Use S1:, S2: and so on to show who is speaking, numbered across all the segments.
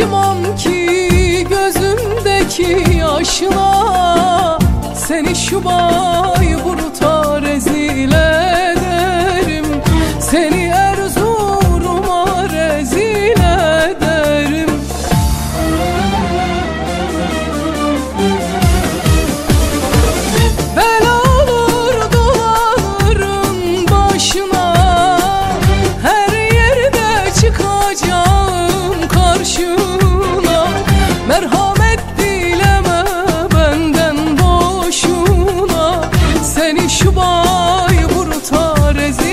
S1: acımam ki gözümdeki yaşına Seni şu bağ beni şu bay vuruta rezil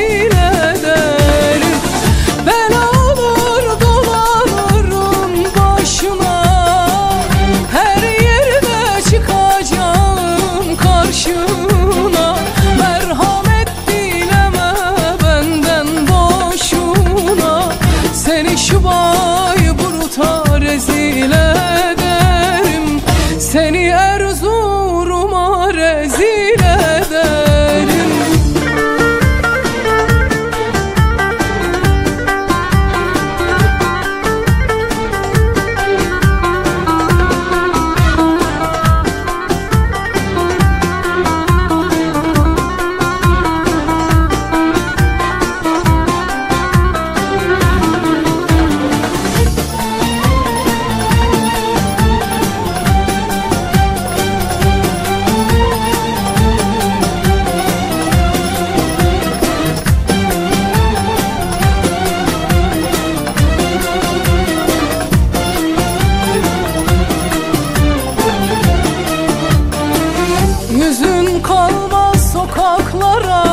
S1: kalmaz sokaklara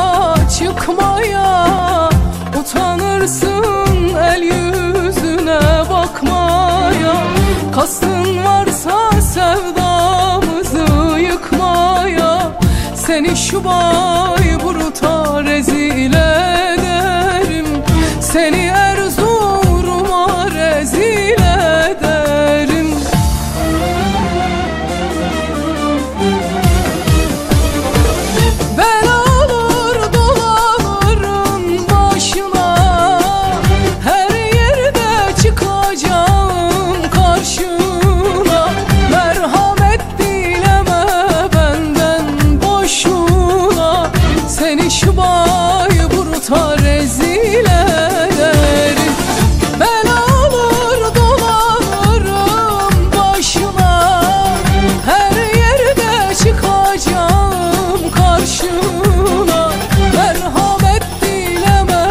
S1: çıkmaya. Utanırsın el yüzüne bakmaya. Kastın varsa sevdamızı yıkmaya. Seni şu bağ gider Ben alır dolarım başına Her yerde çıkacağım karşına. Merhamet dileme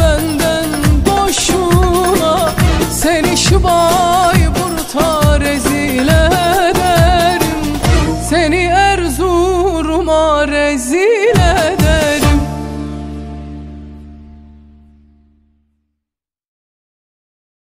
S1: benden boşuna. Seni şıbay burta rezil Seni Erzurum'a rezil